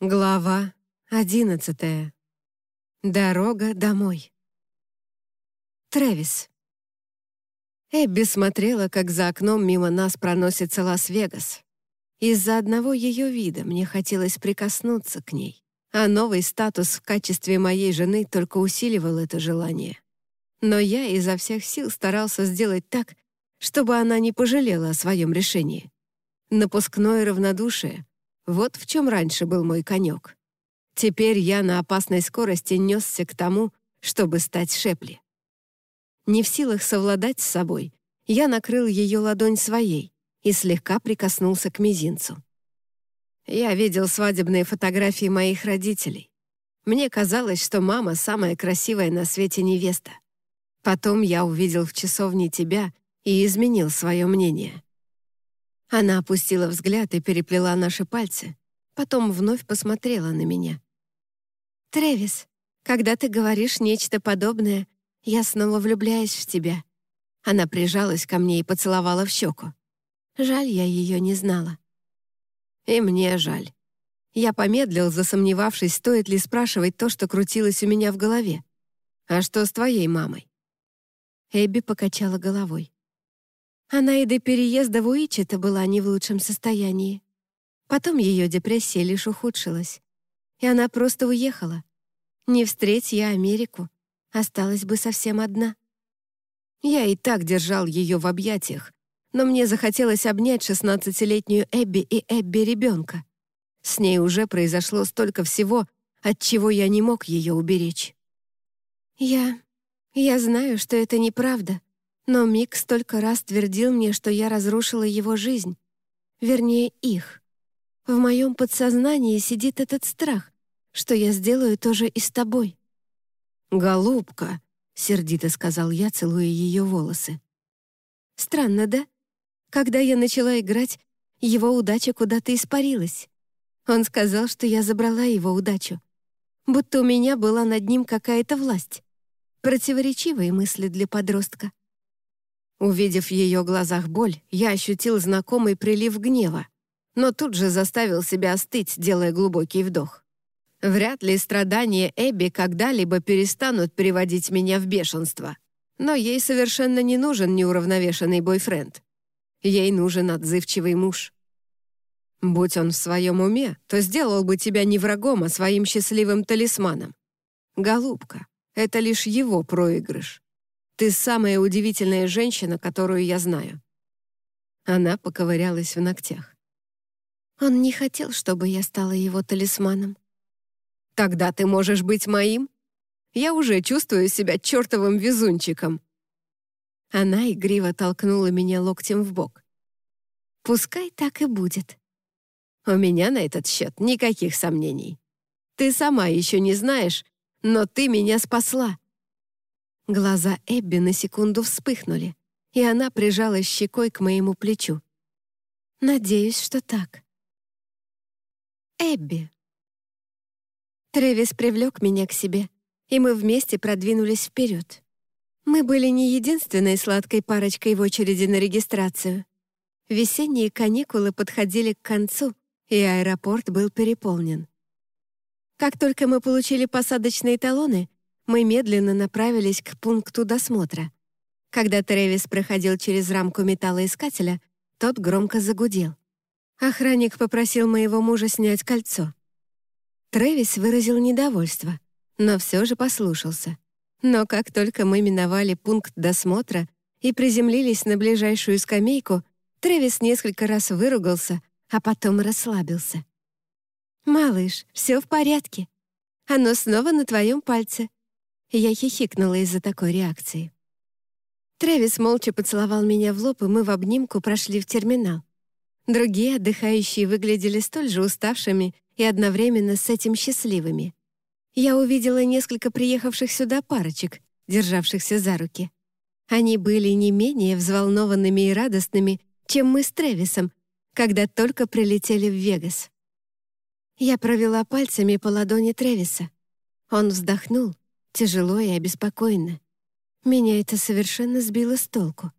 Глава одиннадцатая. Дорога домой. Трэвис. Эбби смотрела, как за окном мимо нас проносится Лас-Вегас. Из-за одного ее вида мне хотелось прикоснуться к ней, а новый статус в качестве моей жены только усиливал это желание. Но я изо всех сил старался сделать так, чтобы она не пожалела о своем решении. Напускное равнодушие вот в чем раньше был мой конек. Теперь я на опасной скорости несся к тому, чтобы стать Шепли. Не в силах совладать с собой, я накрыл ее ладонь своей и слегка прикоснулся к мизинцу. Я видел свадебные фотографии моих родителей. Мне казалось, что мама — самая красивая на свете невеста. Потом я увидел в часовне тебя и изменил свое мнение. Она опустила взгляд и переплела наши пальцы, потом вновь посмотрела на меня. «Трэвис, когда ты говоришь нечто подобное, я снова влюбляюсь в тебя». Она прижалась ко мне и поцеловала в щеку. Жаль, я ее не знала. И мне жаль. Я помедлил, засомневавшись, стоит ли спрашивать то, что крутилось у меня в голове. «А что с твоей мамой?» Эбби покачала головой. Она и до переезда в Уичета была не в лучшем состоянии. Потом ее депрессия лишь ухудшилась. И она просто уехала. Не встреть я Америку, осталась бы совсем одна. Я и так держал ее в объятиях, но мне захотелось обнять шестнадцатилетнюю Эбби и Эбби ребенка. С ней уже произошло столько всего, от чего я не мог ее уберечь. Я... я знаю, что это неправда, но Мик столько раз твердил мне, что я разрушила его жизнь. Вернее, их. В моем подсознании сидит этот страх, что я сделаю тоже и с тобой. «Голубка», — сердито сказал я, целуя ее волосы. Странно, да? Когда я начала играть, его удача куда-то испарилась. Он сказал, что я забрала его удачу. Будто у меня была над ним какая-то власть. Противоречивые мысли для подростка. Увидев в ее глазах боль, я ощутил знакомый прилив гнева, но тут же заставил себя остыть, делая глубокий вдох. Вряд ли страдания Эбби когда-либо перестанут приводить меня в бешенство. Но ей совершенно не нужен неуравновешенный бойфренд. Ей нужен отзывчивый муж. Будь он в своем уме, то сделал бы тебя не врагом, а своим счастливым талисманом. Голубка, это лишь его проигрыш. Ты самая удивительная женщина, которую я знаю». Она поковырялась в ногтях. Он не хотел, чтобы я стала его талисманом. «Тогда ты можешь быть моим? Я уже чувствую себя чертовым везунчиком». Она игриво толкнула меня локтем в бок. «Пускай так и будет». У меня на этот счет никаких сомнений. Ты сама еще не знаешь, но ты меня спасла. Глаза Эбби на секунду вспыхнули, и она прижалась щекой к моему плечу. «Надеюсь, что так». Эбби. Тревис привлек меня к себе, и мы вместе продвинулись вперед. Мы были не единственной сладкой парочкой в очереди на регистрацию. Весенние каникулы подходили к концу, и аэропорт был переполнен. Как только мы получили посадочные талоны, мы медленно направились к пункту досмотра. Когда Трэвис проходил через рамку металлоискателя, тот громко загудел. Охранник попросил моего мужа снять кольцо. Трэвис выразил недовольство, но все же послушался. Но как только мы миновали пункт досмотра и приземлились на ближайшую скамейку, Трэвис несколько раз выругался, а потом расслабился. «Малыш, все в порядке. Оно снова на твоем пальце. Я хихикнула из-за такой реакции. Трэвис молча поцеловал меня в лоб, и мы в обнимку прошли в терминал. Другие отдыхающие выглядели столь же уставшими и одновременно с этим счастливыми. Я увидела несколько приехавших сюда парочек, державшихся за руки. Они были не менее взволнованными и радостными, чем мы с Трэвисом, когда только прилетели в Вегас. Я провела пальцами по ладони Трэвиса. Он вздохнул, тяжело и обеспокоенно. Меня это совершенно сбило с толку.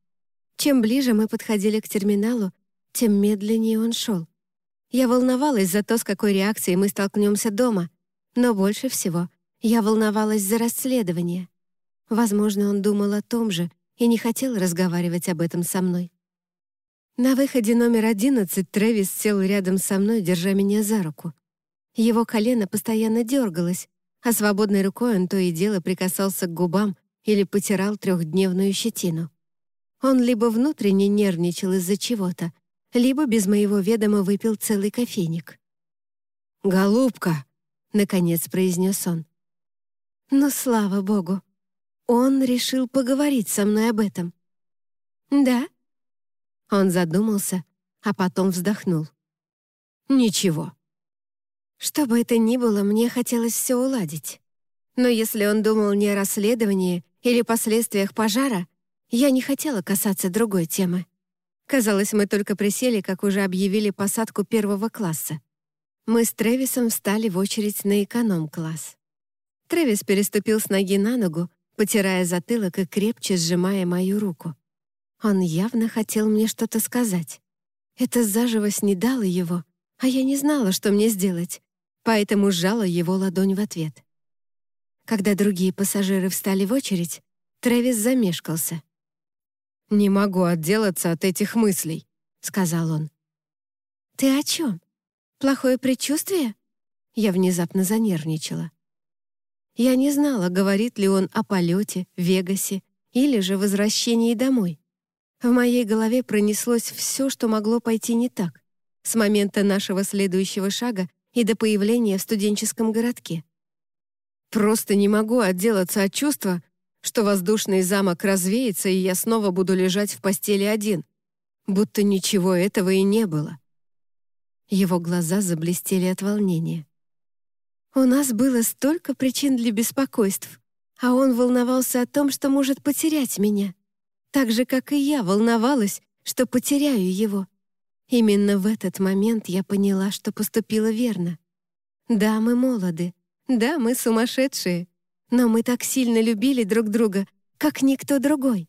Чем ближе мы подходили к терминалу, тем медленнее он шел. Я волновалась за то, с какой реакцией мы столкнемся дома, но больше всего я волновалась за расследование. Возможно, он думал о том же и не хотел разговаривать об этом со мной. На выходе номер одиннадцать Трэвис сел рядом со мной, держа меня за руку. Его колено постоянно дергалось, а свободной рукой он то и дело прикасался к губам или потирал трехдневную щетину. Он либо внутренне нервничал из-за чего-то, либо без моего ведома выпил целый кофейник. «Голубка!» — наконец произнес он. «Ну, слава богу! Он решил поговорить со мной об этом». «Да?» Он задумался, а потом вздохнул. «Ничего». Что бы это ни было, мне хотелось все уладить. Но если он думал не о расследовании или последствиях пожара, я не хотела касаться другой темы. Казалось, мы только присели, как уже объявили посадку первого класса. Мы с Тревисом встали в очередь на эконом-класс. Тревис переступил с ноги на ногу, потирая затылок и крепче сжимая мою руку. Он явно хотел мне что-то сказать. Это заживо снедало его, а я не знала, что мне сделать, поэтому сжала его ладонь в ответ. Когда другие пассажиры встали в очередь, Трэвис замешкался. «Не могу отделаться от этих мыслей», — сказал он. «Ты о чем? Плохое предчувствие?» Я внезапно занервничала. Я не знала, говорит ли он о полете, Вегасе или же возвращении домой. В моей голове пронеслось все, что могло пойти не так, с момента нашего следующего шага и до появления в студенческом городке. Просто не могу отделаться от чувства, что воздушный замок развеется, и я снова буду лежать в постели один, будто ничего этого и не было. Его глаза заблестели от волнения. У нас было столько причин для беспокойств, а он волновался о том, что может потерять меня так же, как и я волновалась, что потеряю его. Именно в этот момент я поняла, что поступила верно. Да, мы молоды, да, мы сумасшедшие, но мы так сильно любили друг друга, как никто другой.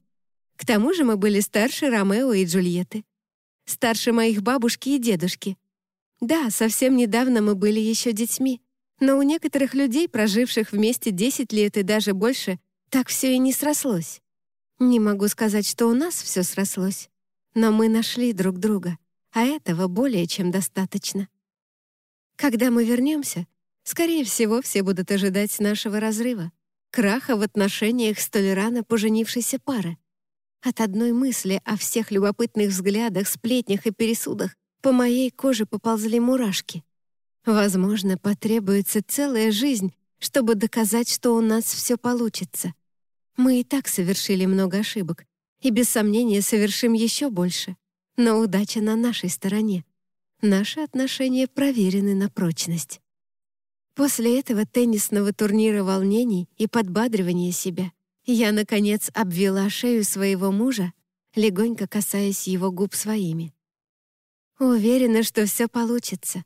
К тому же мы были старше Ромео и Джульетты, старше моих бабушки и дедушки. Да, совсем недавно мы были еще детьми, но у некоторых людей, проживших вместе 10 лет и даже больше, так все и не срослось. Не могу сказать, что у нас все срослось, но мы нашли друг друга, а этого более чем достаточно. Когда мы вернемся, скорее всего, все будут ожидать нашего разрыва, краха в отношениях столь рано поженившейся пары. От одной мысли о всех любопытных взглядах, сплетнях и пересудах по моей коже поползли мурашки. Возможно, потребуется целая жизнь, чтобы доказать, что у нас все получится. Мы и так совершили много ошибок, и без сомнения совершим еще больше. Но удача на нашей стороне. Наши отношения проверены на прочность. После этого теннисного турнира волнений и подбадривания себя я, наконец, обвела шею своего мужа, легонько касаясь его губ своими. Уверена, что все получится.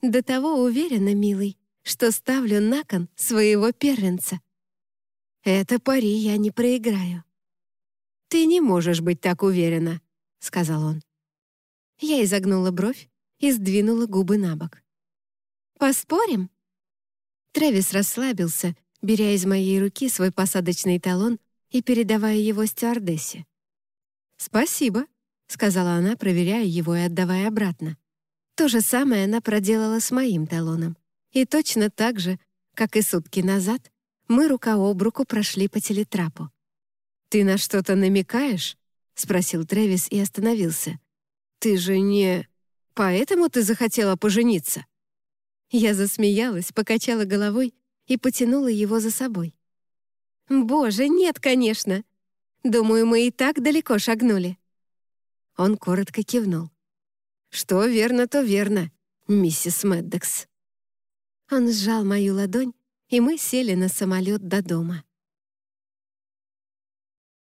До того уверена, милый, что ставлю на кон своего первенца. Это пари я не проиграю». «Ты не можешь быть так уверена», — сказал он. Я изогнула бровь и сдвинула губы на бок. «Поспорим?» Трэвис расслабился, беря из моей руки свой посадочный талон и передавая его стюардессе. «Спасибо», — сказала она, проверяя его и отдавая обратно. То же самое она проделала с моим талоном. И точно так же, как и сутки назад, мы рука об руку прошли по телетрапу. «Ты на что-то намекаешь?» — спросил Трэвис и остановился. «Ты же не... Поэтому ты захотела пожениться?» Я засмеялась, покачала головой и потянула его за собой. «Боже, нет, конечно! Думаю, мы и так далеко шагнули». Он коротко кивнул. «Что верно, то верно, миссис Мэддекс». Он сжал мою ладонь, и мы сели на самолет до дома.